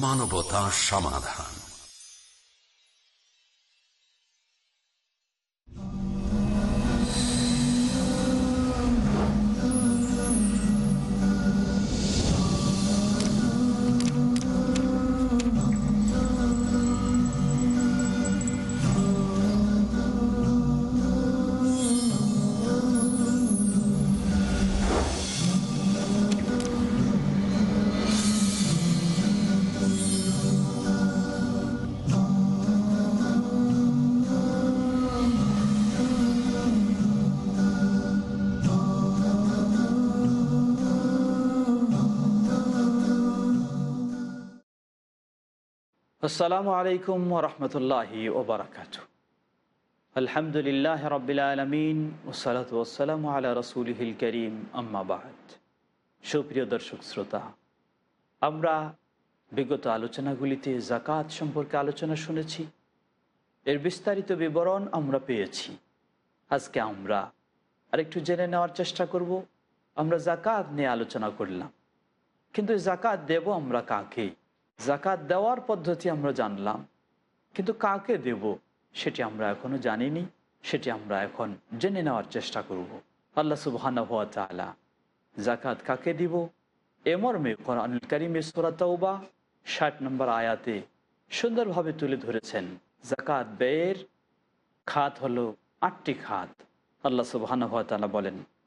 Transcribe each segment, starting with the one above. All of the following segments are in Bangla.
মানবতা সমাধান। আসসালামু আলাইকুম রহমতুল্লাহি ওবরাকাত আলহামদুলিল্লাহ রবিল আলমিন ওসালাত ওসালাম আলা রসুলহিল করিম আম্মাবাদ সুপ্রিয় দর্শক শ্রোতা, আমরা বিগত আলোচনাগুলিতে জাকাত সম্পর্কে আলোচনা শুনেছি। এর বিস্তারিত বিবরণ আমরা পেয়েছি। আজকে আমরা আরেকটু জেনে নেওয়ার চেষ্টা করব। আমরা জাকাত নিয়ে আলোচনা করলাম। কিন্তু জাকাত দেব আমরা কাকে? জাকাত দেওয়ার পদ্ধতি আমরা জানলাম। কিন্তু কাকে দেব সেটি আমরা এখনও জানিনি, সেটি আমরা এখন জেনে নেওয়ার চেষ্টা করব। আল্লাহ সুবহানা হুয়া জাকাত কাকে দিব? এ মর্মে কোরআনুল করিমে সোরাতৌবা ষাট নম্বর আয়াতে সুন্দরভাবে তুলে ধরেছেন, জাকাত ব্যয়ের খাত হলো আটটি খাত। আল্লাহ সুবহানা হুয়া তালা বলেন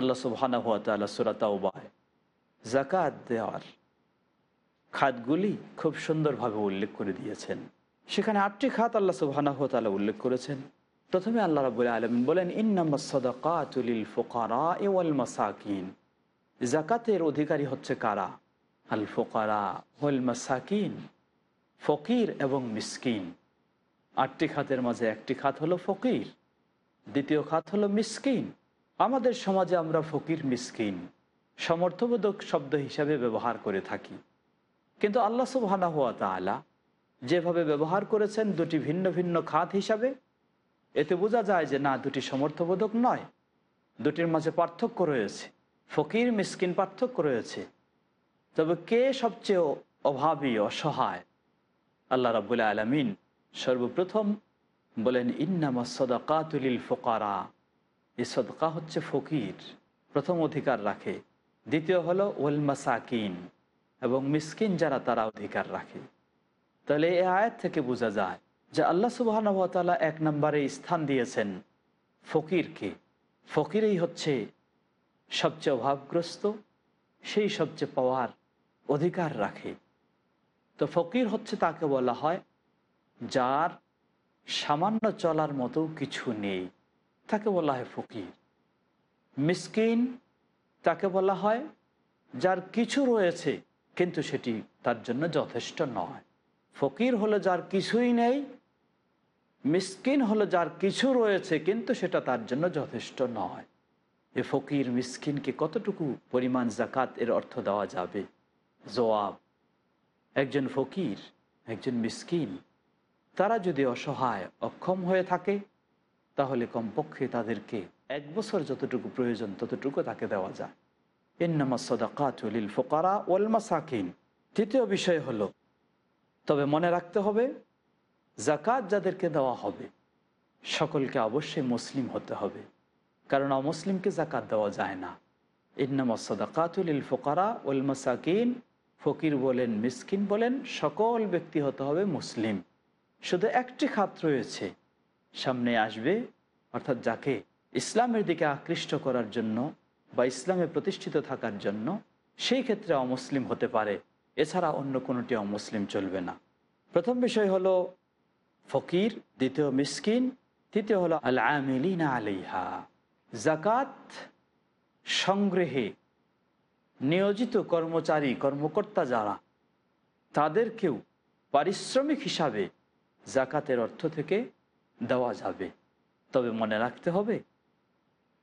আল্লাহ সুবহানা হুয়া তালা সুরাতাওবায় জাকাত দেওয়ার খাতগুলি খুব সুন্দরভাবে উল্লেখ করে দিয়েছেন। সেখানে আটটি খাত আল্লাহ সুবহানা হুয়া তালা উল্লেখ করেছেন। প্রথমে আল্লাহ রাবুল আলমিন বলেন ইন্নাম্মা সদাকাতুলিল ফোকারা ওয়াল মাসাকিন। জাকাতের অধিকারী হচ্ছে কারা? আল ফোকারা ওয়াল মাসাকিন, ফকির এবং মিসকিন। আটটি খাতের মাঝে একটি খাত হলো ফকির, দ্বিতীয় খাত হলো মিসকিন। আমাদের সমাজে আমরা ফকির, মিসকিন, সমর্থবোধক শব্দ হিসাবে ব্যবহার করে থাকি। কিন্তু আল্লাহ সুবহানা হুয়া তালা যেভাবে ব্যবহার করেছেন দুটি ভিন্ন ভিন্ন খাত হিসাবে, এতে বোঝা যায় যে না, দুটি সমর্থবোধক নয়, দুটির মাঝে পার্থক্য রয়েছে। ফকির, মিসকিন পার্থক্য রয়েছে। তবে কে সবচেয়ে অভাবী, অসহায়? আল্লাহ রাবুল্লাহ আলমিন সর্বপ্রথম বলেন ইন্নামা সদাকাতুলিল ফোকারা। এই সদকা হচ্ছে ফকির, প্রথম অধিকার রাখে। দ্বিতীয় হলো ওয়াল মাসাকিন, এবং মিসকিন যারা তারা অধিকার রাখে। তাহলে এই আয়াত থেকে বোঝা যায় যে আল্লাহ সুবাহানুভাতালা এক নম্বরে স্থান দিয়েছেন ফকিরকে। ফকিরেই হচ্ছে সবচেয়ে অভাবগ্রস্ত, সেই সবচেয়ে পাওয়ার অধিকার রাখে। তো ফকির হচ্ছে তাকে বলা হয় যার সামান্য চলার মতো কিছু নেই। তাকে বলা হয় ফকির। মিসকিন তাকে বলা হয়, যার কিছু রয়েছে, কিন্তু সেটি তার জন্য যথেষ্ট নয়। ফকির হলো যার কিছুই নেই, মিসকিন হলো যার কিছু রয়েছে, কিন্তু সেটা তার জন্য যথেষ্ট নয়। এ ফকির মিসকিনকে কতটুকু পরিমাণ জাকাত এর অর্থ দেওয়া যাবে? জবাব, একজন ফকির, একজন মিসকিন, তারা যদি অসহায়, অক্ষম হয়ে থাকে তাহলে কমপক্ষে তাদেরকে এক বছর যতটুকু প্রয়োজন ততটুকু তাকে দেওয়া যায়। ইন্নামা সদাকাতুলিল ফোকারা ওয়াল মাসাকিন। তৃতীয় বিষয় হলো, তবে মনে রাখতে হবে জাকাত যাদেরকে দেওয়া হবে, সকলকে অবশ্যই মুসলিম হতে হবে। কারণ অমুসলিমকে জাকাত দেওয়া যায় না। ইন্নামা সদাকাতুলিল ফোকারা ওল মাসাকিন। ফকির বলেন, মিসকিন বলেন, সকল ব্যক্তি হতে হবে মুসলিম। শুধু একটি খাত রয়েছে সামনে আসবে, অর্থাৎ যাকে ইসলামের দিকে আকৃষ্ট করার জন্য বা ইসলামে প্রতিষ্ঠিত থাকার জন্য, সেই ক্ষেত্রে অমুসলিম হতে পারে। এছাড়া অন্য কোনোটি অমুসলিম চলবে না। প্রথম বিষয় হলো ফকির, দ্বিতীয় মিসকিন, তৃতীয় হলো আল আমিলিনা আলিহা জাকাত সংগ্রহে নিয়োজিত কর্মচারী, কর্মকর্তা যারা, তাদেরকেও পারিশ্রমিক হিসাবে জাকাতের অর্থ থেকে দেওয়া যাবে। তবে মনে রাখতে হবে,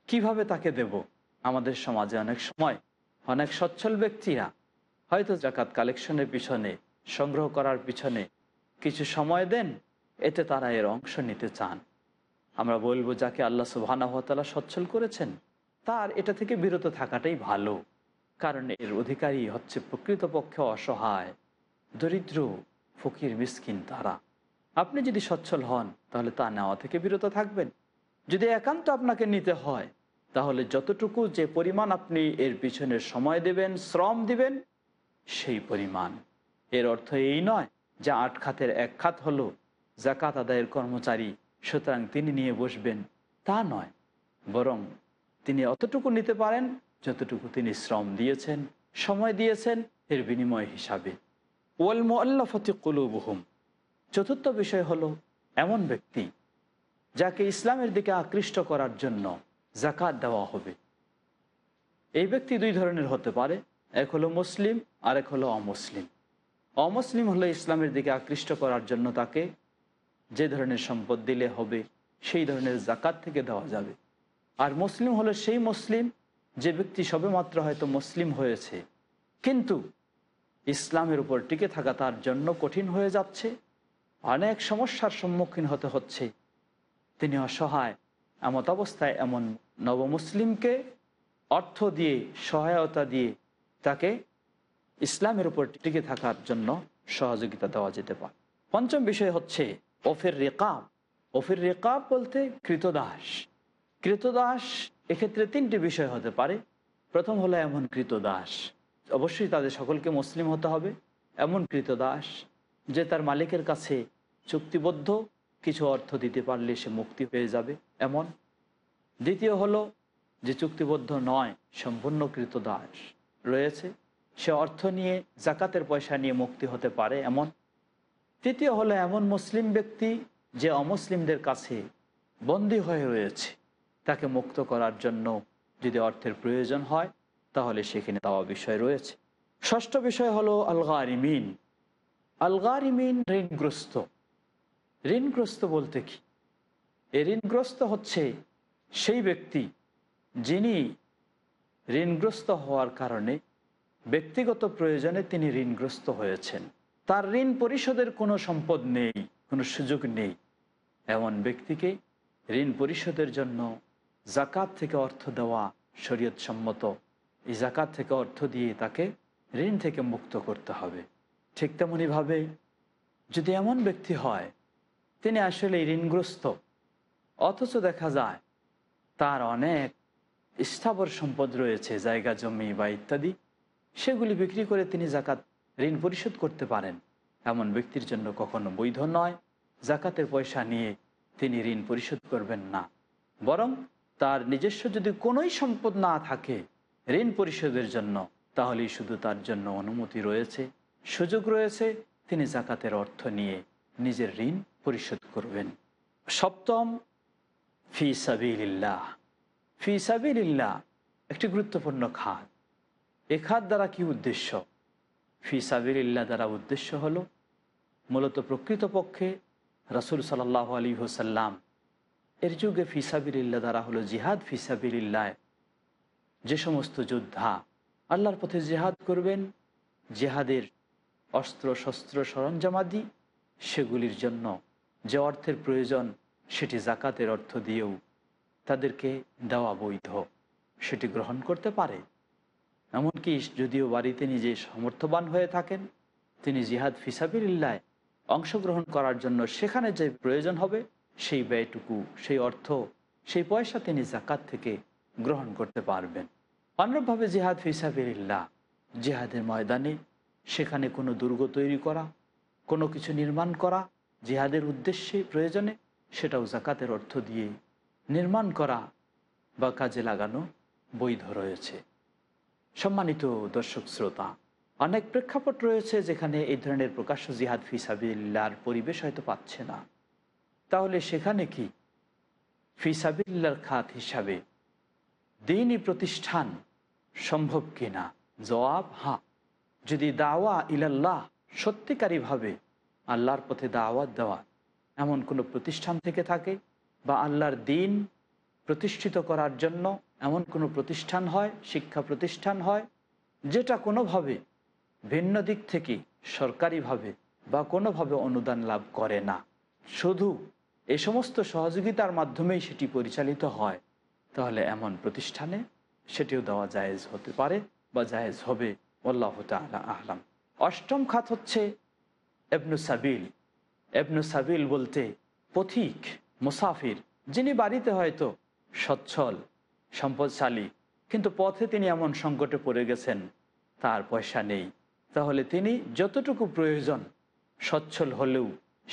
কীভাবে তাকে দেব? আমাদের সমাজে অনেক সময় অনেক সচ্ছল ব্যক্তিরা হয়তো জাকাত কালেকশনের পিছনে, সংগ্রহ করার পিছনে কিছু সময় দেন, এতে তারা এর অংশ নিতে চান। আমরা বলব, যাকে আল্লাহ সুবাহানহতালা সচ্ছল করেছেন, তার এটা থেকে বিরত থাকাটাই ভালো, কারণ এর অধিকারী হচ্ছে প্রকৃতপক্ষে অসহায়, দরিদ্র, ফকির, মিসকিন তারা। আপনি যদি সচ্ছল হন, তাহলে তা নেওয়া থেকে বিরত থাকবেন। যদি একান্ত আপনাকে নিতে হয়, তাহলে যতটুকু যে পরিমাণ আপনি এর পিছনে সময় দেবেন, শ্রম দিবেন, সেই পরিমাণ। এর অর্থ এই নয় যে আট খাতের এক খাত হলো জাকাত আদায়ের কর্মচারী, সুতরাং তিনি নিয়ে বসবেন। তা নয়, বরং তিনি অতটুকু নিতে পারেন যতটুকু তিনি শ্রম দিয়েছেন, সময় দিয়েছেন এর বিনিময় হিসাবে। ওয়াল কুলুবহুম। চতুর্থ বিষয় হলো এমন ব্যক্তি যাকে ইসলামের দিকে আকৃষ্ট করার জন্য জাকাত দেওয়া হবে। এই ব্যক্তি দুই ধরনের হতে পারে, এক হলো মুসলিম আর এক হলো অমুসলিম। অমুসলিম হলে ইসলামের দিকে আকৃষ্ট করার জন্য তাকে যে ধরনের সম্পদ দিলে হবে, সেই ধরনের জাকাত থেকে দেওয়া যাবে। আর মুসলিম হলো সেই মুসলিম, যে ব্যক্তি সবেমাত্র হয়তো মুসলিম হয়েছে, কিন্তু ইসলামের উপর টিকে থাকা তার জন্য কঠিন হয়ে যাচ্ছে অনেক সমস্যার সম্মুখীন হতে হচ্ছে। তিনি অসহায়, এমত অবস্থায় এমন নবমুসলিমকে অর্থ দিয়ে, সহায়তা দিয়ে তাকে ইসলামের উপর টিকে থাকার জন্য সহযোগিতা দেওয়া যেতে পারে। পঞ্চম বিষয় হচ্ছে ওফের রেকাব। ওফের রেকাব বলতে কৃতদাস। কৃতদাস এক্ষেত্রে তিনটি বিষয় হতে পারে। প্রথম হলো এমন কৃতদাস। অবশ্যই তাদের সকলকে মুসলিম হতে হবে। এমন কৃতদাস যে তার মালিকের কাছে চুক্তিবদ্ধ, কিছু অর্থ দিতে পারলে সে মুক্তি হয়ে যাবে। এমন। দ্বিতীয় হলো যে চুক্তিবদ্ধ নয় সম্পূর্ণ কৃতদাস রয়েছে। সে অর্থ নিয়ে, জাকাতের পয়সা নিয়ে মুক্তি হতে পারে, এমন। তৃতীয় হলো এমন মুসলিম ব্যক্তি যে অমুসলিমদের কাছে বন্দী হয়ে রয়েছে। তাকে মুক্ত করার জন্য যদি অর্থের প্রয়োজন হয়, তাহলে সেখানে দেওয়া বিষয় রয়েছে। ষষ্ঠ বিষয় হলো আলগারিমিন। আলগারিমিন ঋণগ্রস্ত। ঋণগ্রস্ত বলতে কি? এ ঋণগ্রস্ত হচ্ছে সেই ব্যক্তি যিনি ঋণগ্রস্ত হওয়ার কারণে ব্যক্তিগত প্রয়োজনে তিনি ঋণগ্রস্ত হয়েছেন। তার ঋণ পরিশোধের কোনো সম্পদ নেই, কোনো সুযোগ নেই। এমন ব্যক্তিকে ঋণ পরিশোধের জন্য জাকাত থেকে অর্থ দেওয়া শরীয়ত সম্মত এই জাকাত থেকে অর্থ দিয়ে তাকে ঋণ থেকে মুক্ত করতে হবে। ঠিক তেমনইভাবে যদি এমন ব্যক্তি হয় তিনি আসলে ঋণগ্রস্ত। অথচ দেখা যায়, তার অনেক স্থাবর সম্পদ রয়েছে, জায়গা, জমি বা ইত্যাদি। সেগুলি বিক্রি করে তিনি জাকাত, ঋণ পরিশোধ করতে পারেন। এমন ব্যক্তির জন্য কখনো বৈধ নয়। জাকাতের পয়সা নিয়ে তিনি ঋণ পরিশোধ করবেন না। বরং তার নিজস্ব যদি কোনোই সম্পদ না থাকে ঋণ পরিশোধের জন্য, তাহলেই শুধু তার জন্য অনুমতি রয়েছে, সুযোগ রয়েছে। তিনি জাকাতের অর্থ নিয়ে নিজের ঋণ পরিশোধ করবেন। সপ্তম, ফি সাবিল্লাহ ফি সাবিল্লাহ একটি গুরুত্বপূর্ণ খাত। এ খাত দ্বারা কি উদ্দেশ্য? ফি সাবিল্লাহ দ্বারা উদ্দেশ্য হলো, মূলত প্রকৃতপক্ষে রাসুল সাল্লাহ আলী হোসাল্লাম এর যুগে ফিসাবিল্লা দ্বারা হলো জিহাদ ফিসাবিল্লাহ যে সমস্ত যোদ্ধা আল্লাহর পথে জেহাদ করবেন, জেহাদের অস্ত্র, শস্ত্র সরঞ্জামাদি সেগুলির জন্য যে অর্থের প্রয়োজন, সেটি জাকাতের অর্থ দিয়েও তাদেরকে দেওয়া বৈধ। সেটি গ্রহণ করতে পারে। এমনকি যদিও বাড়িতে নিজে সমর্থবান হয়ে থাকেন, তিনি জিহাদ ফিসাবিল্লায় অংশগ্রহণ করার জন্য সেখানে যে প্রয়োজন হবে, সেই ব্যয়টুকু, সেই অর্থ, সেই পয়সা তিনি জাকাত থেকে গ্রহণ করতে পারবেন। অনুরূপভাবে জিহাদ ফিসাবিল্লাহ জিহাদের ময়দানে সেখানে কোনো দুর্গ তৈরি করা, কোনো কিছু নির্মাণ করা জিহাদের উদ্দেশ্যে প্রয়োজনে সেটাও জাকাতের অর্থ দিয়ে নির্মাণ করা বা কাজে লাগানো বৈধ রয়েছে। সম্মানিত দর্শক শ্রোতা, অনেক প্রেক্ষাপট রয়েছে যেখানে এই ধরনের প্রকাশ্য জিহাদ ফিসাবিল্লার পরিবেশ হয়তো পাচ্ছে না। তাহলে সেখানে কি ফিসাবিল্লার খাত হিসাবে দিনই প্রতিষ্ঠান সম্ভব কিনা? জবাব, হা। যদি দাওয়া ইলাল্লাহ সত্যিকারীভাবে আল্লাহর পথে দাওয়াত দেওয়া। এমন কোনো প্রতিষ্ঠান থেকে থাকে বা আল্লাহর দিন প্রতিষ্ঠিত করার জন্য এমন কোনো প্রতিষ্ঠান হয়, শিক্ষা প্রতিষ্ঠান হয়, যেটা কোনোভাবে ভিন্ন দিক থেকে সরকারিভাবে বা কোনোভাবে অনুদান লাভ করে না। শুধু এ সমস্ত সহযোগিতার মাধ্যমেই সেটি পরিচালিত হয়। তাহলে এমন প্রতিষ্ঠানে সেটিও দেওয়া জায়েজ হতে পারে বা জায়েজ হবে। আল্লাহ তালা আহলাম অষ্টম খাত হচ্ছে এবনু সাবিল। এবনু সাবিল বলতে পথিক, মুসাফির, যিনি বাড়িতে হয়তো সচ্ছল, সম্পদশালী, কিন্তু পথে তিনি এমন সংকটে পড়ে গেছেন, তার পয়সা নেই। তাহলে তিনি যতটুকু প্রয়োজন সচ্ছল হলেও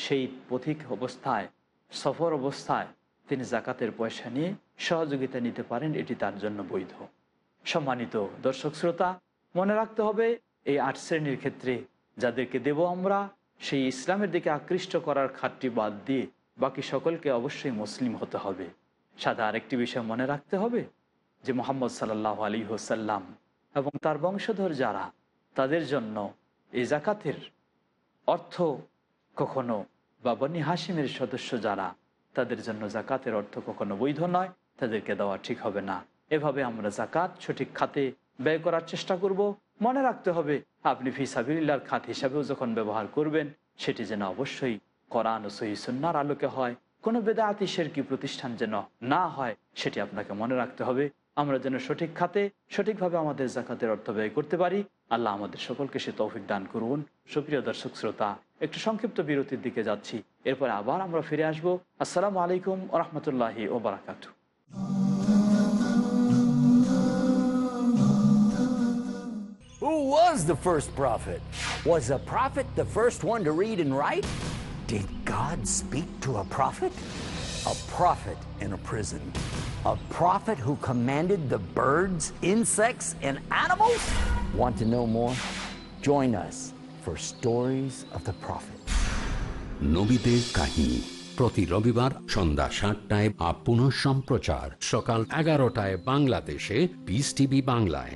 সেই পথিক অবস্থায়, সফর অবস্থায় তিনি জাকাতের পয়সা নিয়ে সহযোগিতা নিতে পারেন, এটি তার জন্য বৈধ। সম্মানিত দর্শক শ্রোতা, মনে রাখতে হবে, এই আট শ্রেণির ক্ষেত্রে যাদেরকে দেব আমরা সেই ইসলামের দিকে আকৃষ্ট করার খাতটি বাদ দিয়ে বাকি সকলকে অবশ্যই মুসলিম হতে হবে। সাদা আরেকটি বিষয় মনে রাখতে হবে যে মোহাম্মদ সাল্লাহ আলী হোসাল্লাম এবং তার বংশধর যারা, তাদের জন্য এই জাকাতের অর্থ কখনো বা বনি হাসিমের সদস্য যারা, তাদের জন্য জাকাতের অর্থ কখনো বৈধ নয়, তাদেরকে দেওয়া ঠিক হবে না। এভাবে আমরা জাকাত সঠিক খাতে ব্যয় করার চেষ্টা করব। মনে রাখতে হবে, আপনি ফিসাবিল্লার খাত হিসাবেও যখন ব্যবহার করবেন, সেটি যেন অবশ্যই কোরআন ও সহি সুন্নার আলোকে হয়। কোনো বেদায়াতি কি প্রতিষ্ঠান যেন না হয়, সেটি আপনাকে মনে রাখতে হবে। আমরা যেন সঠিক খাতে, সঠিকভাবে আমাদের জাকাতের অর্থ ব্যয় করতে পারি। আল্লাহ আমাদের সকলকে সে তৌফিক দান করুন। সুপ্রিয় দর্শক শ্রোতা, একটু সংক্ষিপ্ত বিরতির দিকে যাচ্ছি। এরপরে আবার আমরা ফিরে আসব। আসসালামু আলাইকুম রহমতুল্লাহি ও Who was the first prophet? Was a prophet the first one to read and write? Did God speak to a prophet? A prophet in a prison. A prophet who commanded the birds, insects, and animals? Want to know more? Join us for Stories of the Prophet. নবীদের কাহিনী প্রতি রবিবার সন্ধ্যা সাতটায় আপ পুনঃ সম্প্রচার সকাল এগারোটায় বাংলাদেশে পিস টিভি বাংলায়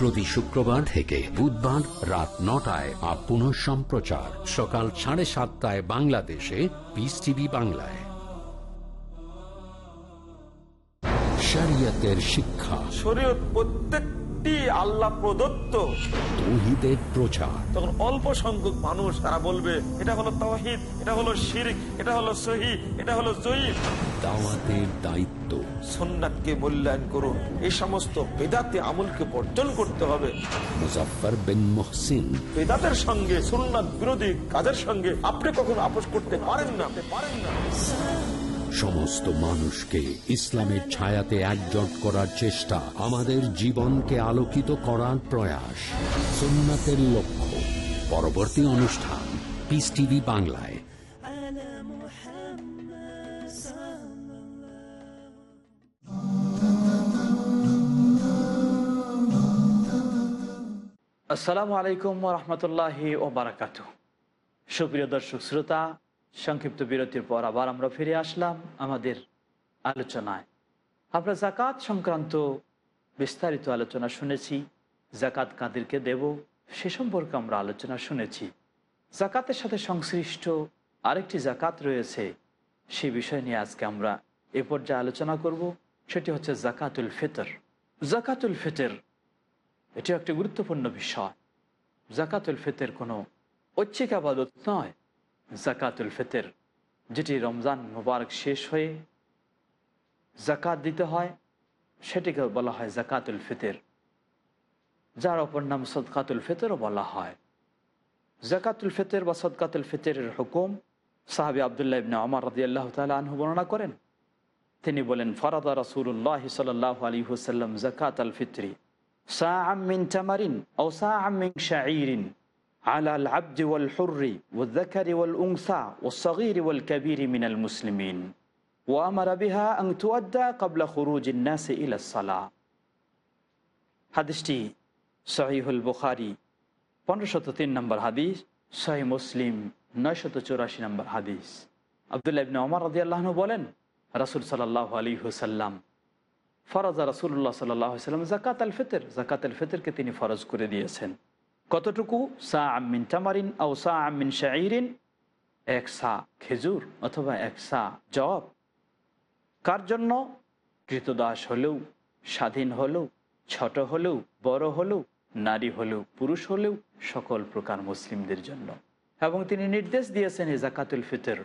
প্রতি শুক্রবার থেকে বুধবার রাত নটায় আপ পুনঃ সম্প্রচার। সকাল সাড়ে সাতটায় বাংলাদেশে পিস টিভি বাংলায়। শরিয়তের শিক্ষা। শরীয়ত প্রত্যেকটি আল্লাহ প্রদত্ত। তৌহিদের প্রচার। তখন অল্প সংখ্যক মানুষ তারা বলবে এটা হলো তহিদ এটা হলো শিরিক এটা হলো সহি এটা হলো জয়ীফ। দাওয়াতের দায়িত্ব। সন্ন্যাতকে মূল্যায়ন করুন। এই সমস্ত বেদাতে আমলকে বর্জন করতে হবে। মুজফার বিন মহসিন। বেদাতের সঙ্গে সুন্নাত বিরোধী কাজের সঙ্গে আপনি কখনো আপোষ করতে পারেন না পারেন না। সমস্ত মানুষকে ইসলামের ছায়াতে একজট করার চেষ্টা আমাদের জীবনকে আলোকিত করার প্রয়াস। সুন্নাতের লক্ষ্য। পরবর্তী অনুষ্ঠান পিস টিভি বাংলায়। আসসালামু আলাইকুম রহমতুল্লাহি ও বারাকাত সুপ্রিয় দর্শক, শ্রোতা, সংক্ষিপ্ত বিরতির পর আবার আমরা ফিরে আসলাম আমাদের আলোচনায়। আমরা জাকাত সংক্রান্ত বিস্তারিত আলোচনা শুনেছি জাকাত কাদেরকে দেব সে সম্পর্কে আমরা আলোচনা শুনেছি। জাকাতের সাথে সংশ্লিষ্ট আরেকটি জাকাত রয়েছে, সে বিষয় নিয়ে আজকে আমরা এ পর্যায়ে আলোচনা করব, সেটি হচ্ছে জাকাতুল ফিতর। জাকাতুল ফিতর এটি একটি গুরুত্বপূর্ণ বিষয়। জাকাতুল ফিতের কোনো ঐচ্ছিক আবাদত নয়। জাকাতুল ফিতের, যেটি রমজান মোবারক শেষ হয়ে জাকাত দিতে হয় সেটিকে বলা হয় জাকাতুল ফিতের। যার অপর নাম সদকাতুল ফিতরও বলা হয়। জাকাতুল ফিতের বা সদকাতুল ফিতরের হুকুম সাহাবি আবদুল্লাহ ইবনে আমার রদি আল্লাহ তালা আনহু বর্ণনা করেন। তিনি বলেন, ফরাদা রসুল্লাহ সাল্লাহ আলী হুসাল্লাম জাকাত আল ফিতরি। সাআম মিন তামারিন ও সাআম মিন শাঈরিন على العبد والحر والذكر والأنثى والصغير والكبير من المسلمين وأمر بها أن تؤدى قبل خروج الناس إلى الصلاة হাদিসটি সহিহুল বুখারি পনেরোশত তিন নম্বর হাদিস সহি মুসলিম নয়শত চৌরাশি নম্বর হাদিস আবদুল্লাহ ইবনে ওমর রদি আল্লাহন বলেন রাসুল সাল্লাহ আলী হুসাল্লাম ফরজা রাসুল্লাহ সাল্লাহ সাল্লাম জাকাত আল ফিতর। জাকাত আল ফিতরকে তিনি ফরজ করে দিয়েছেন। কতটুকু? সা আমিন তামারিন আও সা আমিন শাইরিন এক সা খেজুর অথবা এক সা জব। কার জন্য? কৃতদাস হলেও, স্বাধীন হলেও, ছোট হলেও, বড় হলেও, নারী হলেও, পুরুষ হলেও, সকল প্রকার মুসলিমদের জন্য। এবং তিনি নির্দেশ দিয়েছেন এই জাকাতুল ফিতর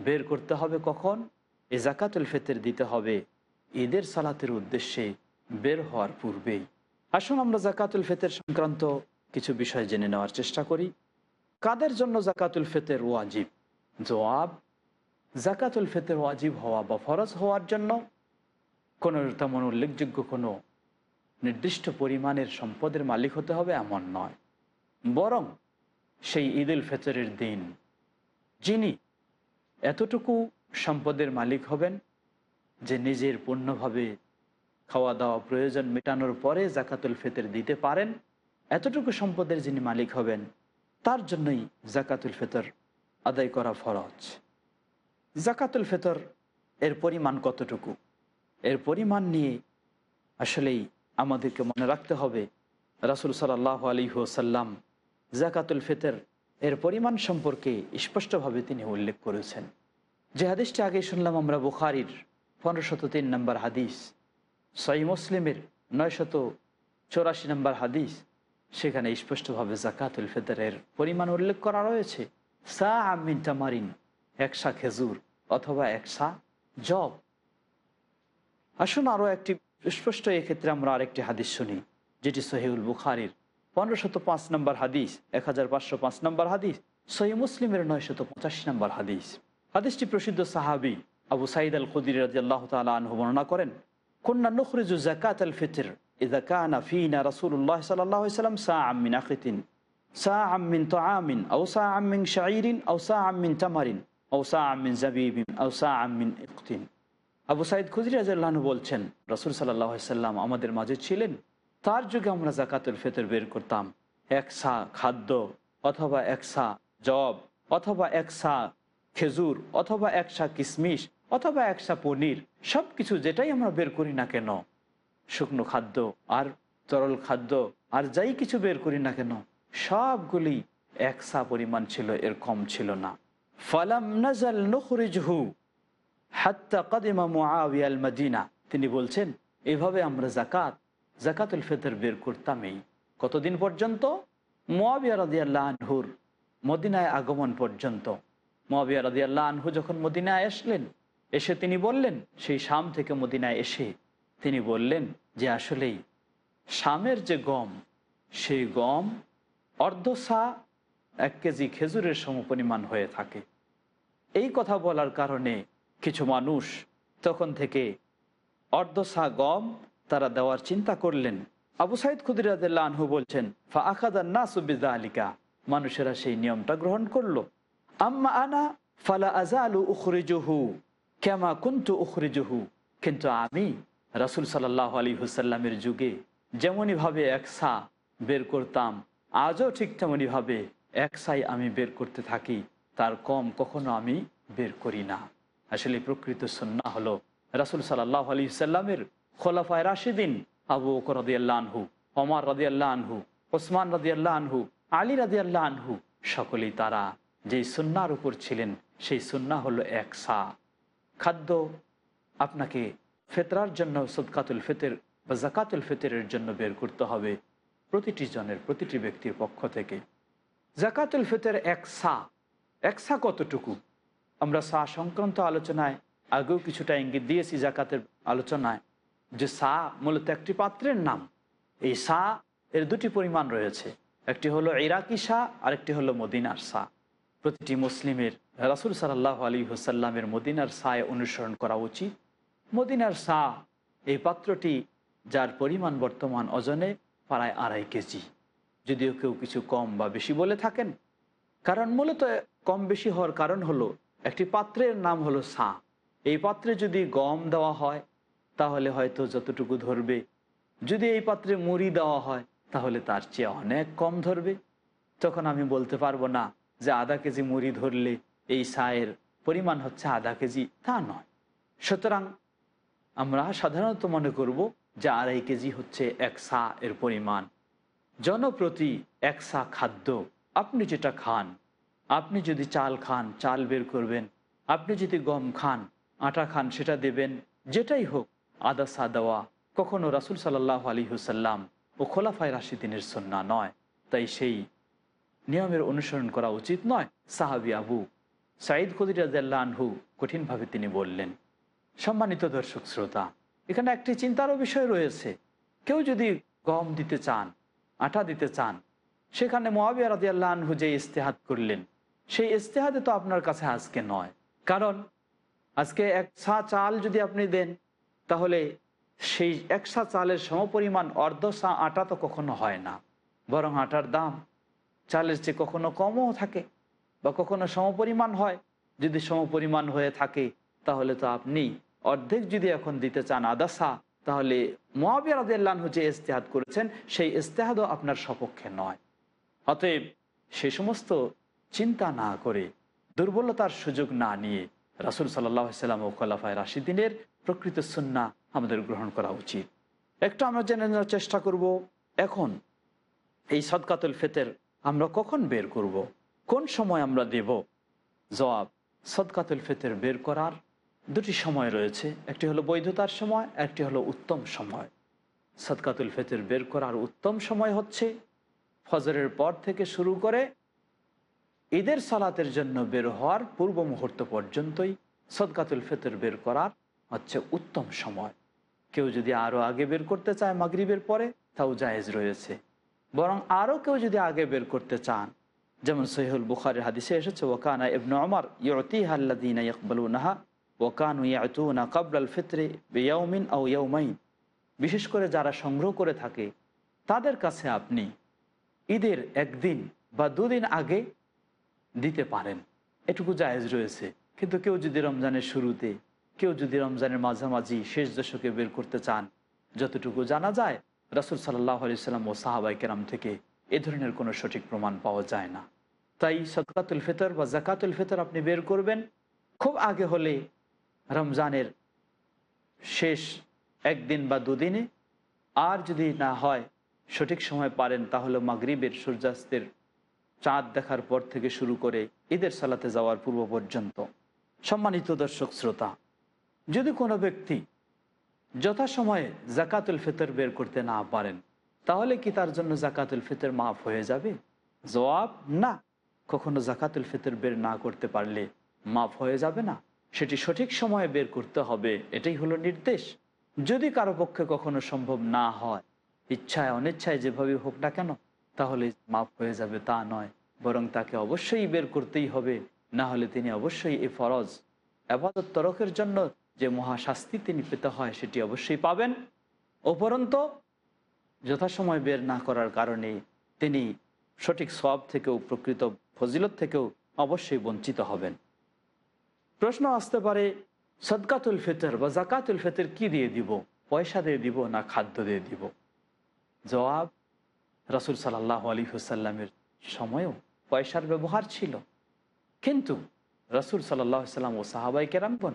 বের করতে হবে কখন? এ জাকাতুল ফিতর দিতে হবে ঈদের সালাতের উদ্দেশ্যে বের হওয়ার পূর্বেই আসুন আমরা জাকাতুল ফেতের সংক্রান্ত কিছু বিষয় জেনে নেওয়ার চেষ্টা করি। কাদের জন্য জাকাতুল ফিতর ওয়াজিব? জবাব, জাকাতুল ফিতর ওয়াজিব হওয়া বা ফরজ হওয়ার জন্য কোনো তেমন উল্লেখযোগ্য কোনো নির্দিষ্ট পরিমাণের সম্পদের মালিক হতে হবে এমন নয়। বরং সেই ঈদ উল ফিতরের দিন যিনি এতটুকু সম্পদের মালিক হবেন যে নিজের পূর্ণভাবে খাওয়া দাওয়া প্রয়োজন মেটানোর পরে জাকাতুল ফিতর দিতে পারেন, এতটুকু সম্পদের যিনি মালিক হবেন, তার জন্যই জাকাতুল ফেতর আদায় করা ফরজ। জাকাতুল ফেতর এর পরিমাণ কতটুকু? এর পরিমাণ নিয়ে আসলেই আমাদেরকে মনে রাখতে হবে, রাসুল সাল্লাহ আলী সাল্লাম জাকাতুল ফিতর এর পরিমাণ সম্পর্কে স্পষ্টভাবে তিনি উল্লেখ করেছেন। যে হাদিসটি আগে শুনলাম আমরা বুখারির পনেরোশত তিন নম্বর হাদিস। সই মুসলিমের নয়শত চৌরাশি নম্বর হাদিস, সেখানে স্পষ্টভাবে জাকাতুল ফিতরের পরিমাণ উল্লেখ করা রয়েছে। সা আমিন তামারিন একশা খেজুর অথবা একশা জব আসুন আরও একটি স্পষ্ট এক্ষেত্রে আমরা আরেকটি হাদিস শুনি, যেটি সহিউল বুখারির পনেরোশত পাঁচ নম্বর হাদিস এক হাজার পাঁচশো পাঁচ নম্বর হাদিস, সহি মুসলিমের নয়শত পঁচাশি নম্বর হাদিস। হাদিসটি প্রসিদ্ধ সাহাবি আবু সাইদ আল খুদির রাজিয়াল্লাহ তালা আনহু বর্ণনা করেন কন্যা নখরিজু জাকাত আল ফিতির ইদাকানা সাল্লাম সা আমিন আখিতিন সা আমিন তো আমিন আউ আমিন শাহরিন আউ সা তামারিন আউ সা আমিন জাবিবিন আউ সা আমিন ইকতিন। আবু বলছেন, রসুল সাল্লাহ সাল্লাম আমাদের মাঝে ছিলেন। তার যুগে আমরা জাকাতুল ফিতর বের করতাম। এক সা খাদ্য, অথবা এক সা জব, অথবা এক সা খেজুর, অথবা এক সা কিশমিশ অথবা একসা পনির সব কিছু যেটাই আমরা বের করি না কেন, শুকনো খাদ্য আর তরল খাদ্য আর যাই কিছু বের করি না কেন, সবগুলি একসা পরিমাণ ছিল, এর কম ছিল না। ফালাম নাজাল নখরিজহু হাত্তা কাদিমা মুআবিয়াল মদিনা তিনি বলছেন, এভাবে আমরা জাকাত জাকাতুল ফিতর বের করতামই। কতদিন পর্যন্ত? মোয়াবিয়া রাদিয়াল্লাহ আনহুর মদিনায় আগমন পর্যন্ত। মোয়াবিয়া রাদিয়াল্লাহ আনহু যখন মদিনায় আসলেন এসে তিনি বললেন, সেই শাম থেকে মদিনায় এসে তিনি বললেন যে, আসলেই শামের যে গম, সেই গম অর্ধসা এক কেজি খেজুরের সমপরিমাণ হয়ে থাকে। এই কথা বলার কারণে কিছু মানুষ তখন থেকে অর্ধসা গম তারা দেওয়ার চিন্তা করলেন। আবু সাইদ খুদিরাদ আনহু বলছেন, ফা আখাদার না সুবিদা আলিকা মানুষেরা সেই নিয়মটা গ্রহণ করল। আম্মা আনা ফালা আজালু উখরিজুহু কেমা কুন্তু উখরিজুহু? কিন্তু আমি রাসুল সাল্লাহ আলী হুসাল্লামের যুগে যেমনইভাবে একসা বের করতাম, আজও ঠিক তেমনইভাবে একসাই আমি বের করতে থাকি, তার কম কখনো আমি বের করি না। আসলে প্রকৃত সন্না হলো রাসুল সাল্লাহ আলী সাল্লামের খোলাফায় রাশিদিন আবু বকর রদিয়াল্লাহ আনহু অমর রদিয়াল্লাহ আনহু, ওসমান রদিয়াল্লাহ আনহু, আলী রাদিয়াল্লাহ আনহু, সকলেই তারা যেই সুন্নার উপর ছিলেন, সেই সুন্না হলো এক সা। খাদ্য আপনাকে ফেতরার জন্য সদকাতুল ফেতের বা জাকাতুল ফিতরের জন্য বের করতে হবে প্রতিটি জনের, প্রতিটি ব্যক্তির পক্ষ থেকে। জাকাতুল ফিতর এক সা। এক সা কতটুকু? আমরা সা সংক্রান্ত আলোচনায় আগেও কিছুটা ইঙ্গিত দিয়েছি জাকাতের আলোচনায় যে সা মূলত একটি পাত্রের নাম। এই সা এর দুটি পরিমাণ রয়েছে। একটি হলো ইরাকি সা, আরেকটি হলো মদিনার সা। প্রতিটি মুসলিমের রাসুল সাল্লাহ আলী হোসাল্লামের মদিনার সায় অনুসরণ করা উচিত। মদিনার সা এই পাত্রটি যার পরিমাণ বর্তমান ওজনে প্রায় আড়াই কেজি। যদিও কেউ কিছু কম বা বেশি বলে থাকেন। কারণ মূলত কম বেশি হওয়ার কারণ হলো, একটি পাত্রের নাম হলো সা। এই পাত্রে যদি গম দেওয়া হয়, তাহলে হয়তো যতটুকু ধরবে। যদি এই পাত্রে মুড়ি দেওয়া হয়, তাহলে তার চেয়ে অনেক কম ধরবে। তখন আমি বলতে পারব না যে আধা কেজি মুড়ি ধরলে এই সায়ের পরিমাণ হচ্ছে আধা কেজি, তা নয়। সুতরাং আমরা সাধারণত মনে করব যে আড়াই কেজি হচ্ছে এক সা এর পরিমাণ। জনপ্রতি এক সা খাদ্য, আপনি যেটা খান, আপনি যদি চাল খান, চাল বের করবেন, আপনি যদি গম খান, আটা খান, সেটা দেবেন, যেটাই হোক আদা সা দেওয়া, কখনো রাসুল সাল্লাহ আলী হুসাল্লাম ও খোলাফায় রাশিদিনের সন্না নয়। তাই সেই নিয়মের অনুসরণ করা উচিত নয়, সাহাবি আবু সাঈদ কদিরাজাল্লা আনহু কঠিনভাবে তিনি বললেন, সম্মানিত দর্শক শ্রোতা, এখানে একটি চিন্তারও বিষয় রয়েছে। কেউ যদি গম দিতে চান, আটা দিতে চান, সেখানে মোয়াবিয়া রাজিয়াল্লাহ আনহু যে ইস্তেহাত করলেন, সেই ইস্তেহাদে তো আপনার কাছে আজকে নয়। কারণ আজকে এক সা চাল যদি আপনি দেন, তাহলে সেই একশা চালের সমপরিমাণ অর্ধ সা আটা তো কখনো হয় না। বরং আটার দাম চালের চেয়ে কখনো কমও থাকে। বা কখনো সমপরিমাণ হয়? যদি সমপরিমাণ হয়ে থাকে, তাহলে তো আপনি অর্ধেক যদি এখন দিতে চান আদাসা, তাহলে রাদিয়াল্লাহু যে ইস্তেহাদ করেছেন, সেই ইস্তেহাদও আপনার সপক্ষে নয়। অতএব সে সমস্ত চিন্তা না করে, দুর্বলতার সুযোগ না নিয়ে রাসুল সাল্লাহ সাল্লাম ও খলাফায় রাশিদিনের প্রকৃত সুন্না আমাদের গ্রহণ করা উচিত। একটু আমরা জেনে নেওয়ার চেষ্টা করব, এখন এই সদকাতুল ফেতের আমরা কখন বের করব। কোন সময় আমরা দেব? জবাব, সদকাতুল ফেতের বের করার দুটি সময় রয়েছে। একটি হলো বৈধতার সময়, একটি হলো উত্তম সময়। সদকাতুল ফেতের বের করার উত্তম সময় হচ্ছে ফজরের পর থেকে শুরু করে ঈদের সালাতের জন্য বের হওয়ার পূর্ব মুহূর্ত পর্যন্তই সদকাতুল ফেতর বের করার হচ্ছে উত্তম সময়। কেউ যদি আরও আগে বের করতে চায় মাগরিবের পরে, তাও জায়েজ রয়েছে। বরং আরও কেউ যদি আগে বের করতে চান যেমন সহিহুল বুখারের হাদিসে এসেছে ওকানা ইবন অমর ইয়তি হাল্লাদিনা ইকবলুনাহা ওকানু ইয়াতুনা কাবলাল ফিত্রে বেয়াউমিন আউ ইয়াউমাইন। বিশেষ করে যারা সংগ্রহ করে থাকে, তাদের কাছে আপনি ঈদের একদিন বা দুদিন আগে দিতে পারেন। এটুকু জায়েজ রয়েছে। কিন্তু কেউ যদি রমজানের শুরুতে, কেউ যদি রমজানের মাঝামাঝি শেষ দশকে বের করতে চান, যতটুকু জানা যায়, রাসুল সাল্লাহ আলি সাল্লাম ও সাহাবাই কেরাম থেকে এ ধরনের কোনো সঠিক প্রমাণ পাওয়া যায় না। তাই সদকাতুল ফিতর বা জাকাতুল ফিতর আপনি বের করবেন। খুব আগে হলে রমজানের শেষ একদিন বা দুদিনে। আর যদি না হয়, সঠিক সময় পারেন, তাহলে মাগরিবের সূর্যাস্তের চাঁদ দেখার পর থেকে শুরু করে ঈদের সালাতে যাওয়ার পূর্ব পর্যন্ত। সম্মানিত দর্শক শ্রোতা, যদি কোনো ব্যক্তি যথাসময়ে জাকাতুল ফিতর বের করতে না পারেন তাহলে কি তার জন্য জাকাতুল ফিতর মাফ হয়ে যাবে? জবাব, না। কখনো জাকাতুল ফিতর বের না করতে পারলে মাফ হয়ে যাবে না। সেটি সঠিক সময়ে বের করতে হবে, এটাই হলো নির্দেশ। যদি কারও পক্ষে কখনো সম্ভব না হয়, ইচ্ছায় অনিচ্ছায় যেভাবে হোক না কেন, তাহলে মাফ হয়ে যাবে তা নয়। বরং তাকে অবশ্যই বের করতেই হবে, না হলে তিনি অবশ্যই এ ফরজ। আবাদত তরকের জন্য যে মহাশাস্তি তিনি পেতে হয়, সেটি অবশ্যই পাবেন। উপরন্ত যথাসময় বের না করার কারণে তিনি সঠিক সব থেকেও, প্রকৃত ফজিলত থেকেও অবশ্যই বঞ্চিত হবেন। প্রশ্ন আসতে পারে, সদকাতুল ফিতর বা জাকাতুল ফিতর কি দিয়ে দিব? পয়সা দিয়ে দিব না খাদ্য দিয়ে দিব? জবাব, রসুল সাল্লাহ আলী হুসাল্লামের সময়েও পয়সার ব্যবহার ছিল। কিন্তু রসুল সাল্লাহ সাল্লাম ও সাহাবাই কেরামগণ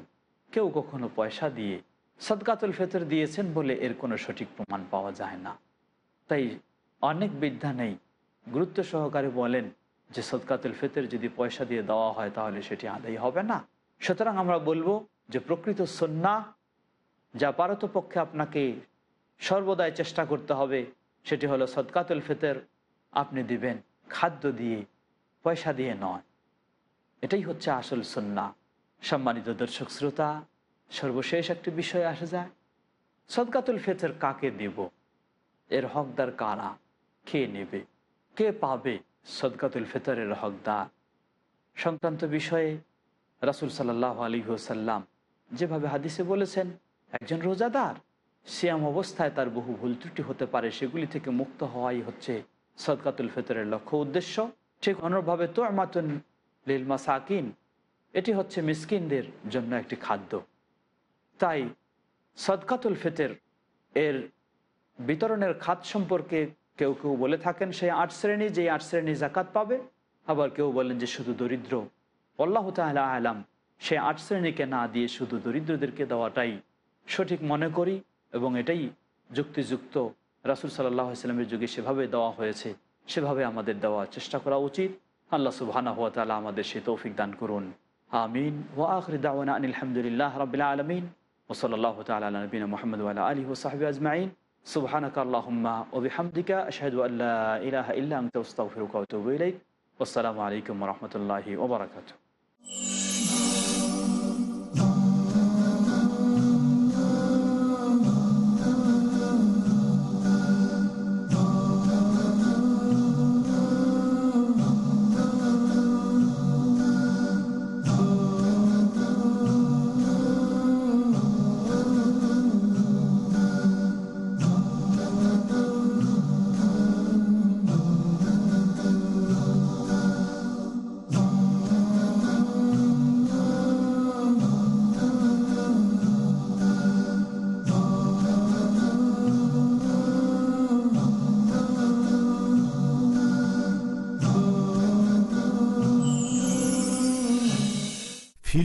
কেউ কখনো পয়সা দিয়ে সদকাতুল ফেতর দিয়েছেন বলে এর কোনো সঠিক প্রমাণ পাওয়া যায় না। তাই অনেক বিদ্যা নেই। গুরুত্ব সহকারে বলেন যে সদকাতুল ফেতর যদি পয়সা দিয়ে দেওয়া হয় তাহলে সেটি আদায় হবে না। সুতরাং আমরা বলব যে প্রকৃত সন্না যা পারতপক্ষে আপনাকে সর্বদাই চেষ্টা করতে হবে, সেটি হলো সদকাতুল ফেতর আপনি দিবেন, খাদ্য দিয়ে, পয়সা দিয়ে নয়। এটাই হচ্ছে আসল সন্না সম্মানিত দর্শক শ্রোতা, সর্বশেষ একটি বিষয় আসে যায়, সদকাতুল ফেতের কাকে দেব? এর হকদার কারা? কে নেবে? কে পাবে সদকাতুল ফেতরের হকদার? সংক্রান্ত বিষয়ে রাসুল সাল্লাহ আলী সাল্লাম যেভাবে হাদিসে বলেছেন, একজন রোজাদার সিয়াম অবস্থায় তার বহু ভুল ত্রুটি হতে পারে, সেগুলি থেকে মুক্ত হওয়াই হচ্ছে সদকাতুল ফিতরের লক্ষ্য উদ্দেশ্য। ঠিক অনুরূপভাবে তো আমাতুন লিল মাসাকিন, এটি হচ্ছে মিসকিনদের জন্য একটি খাদ্য। তাই সদকাতুল ফিতর এর বিতরণের খাত সম্পর্কে কেউ কেউ বলে থাকেন সেই আট শ্রেণি যে আট শ্রেণি জাকাত পাবে। আবার কেউ বলেন যে শুধু দরিদ্র। আল্লাহ তাহলা আলাম, সে আট শ্রেণীকে না দিয়ে শুধু দরিদ্রদেরকে দেওয়াটাই সঠিক মনে করি এবং এটাই যুক্তিযুক্ত। রাসুল সাল্লাহ আসলামের যুগে সেভাবে দেওয়া হয়েছে, সেভাবে আমাদের দেওয়ার চেষ্টা করা উচিত। আল্লাহ সুবহানা হাত তালা আমাদের সে তৌফিক দান করুন। আমিন। ও আখরি দাওয়ানা আলহামদুলিল্লাহ রবিল আলমিন। ওসলাল্লাহ তালা নবীন মোহাম্মদ আলী ওসাহাবি আজমাইন। سبحانك اللهم وبحمدك أشهد أن لا إله إلا أنت أستغفرك وأتوب إليك. والسلام عليكم ورحمة الله وبركاته.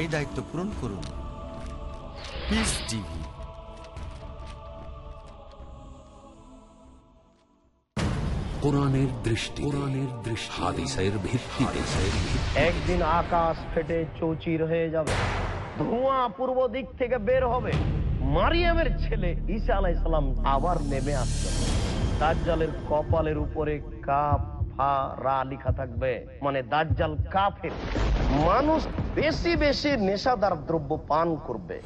এই দায়িত্ব পূরণ করুন। পিস টিভি কোরআনের দৃষ্টি। কোরআনের দৃষ্টি। হাদিসের ভিত্তিতে। একদিন আকাশ ফেটে চৌচির হয়ে যাবে। ধোঁয়া পূর্ব দিক থেকে বের হবে। মারিয়ামের ছেলে ঈসা আলাইসালাম আবার নেমে আসবে। দাজ্জালের কপালের উপরে কাপ ফা রা লিখা থাকবে। মানে দাজ্জাল কাফের। মানুষ বেশি বেশি নেশাদার দ্রব্য পান করবে।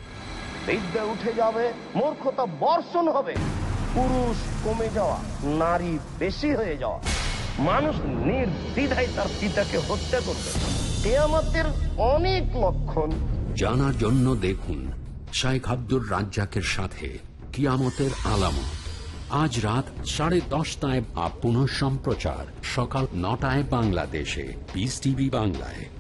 বিদ্যা উঠে যাবে, মূর্খতা বর্ষণ হবে। পুরুষ কমে যাওয়া, নারী বেশি হয়ে যাওয়া। মানুষ নির্দ্বিধায় তার পিতাকে হত্যা করবে। কেয়ামতের অনেক লক্ষণ। জানার জন্য দেখুন শাইখ আব্দুর রাজ্জাকের সাথে কিয়ামতের আলামত। আজ রাত সাড়ে দশটায় আপ পুনঃ সম্প্রচার সকাল নটায় বাংলাদেশে। পিস টিভি বাংলায়।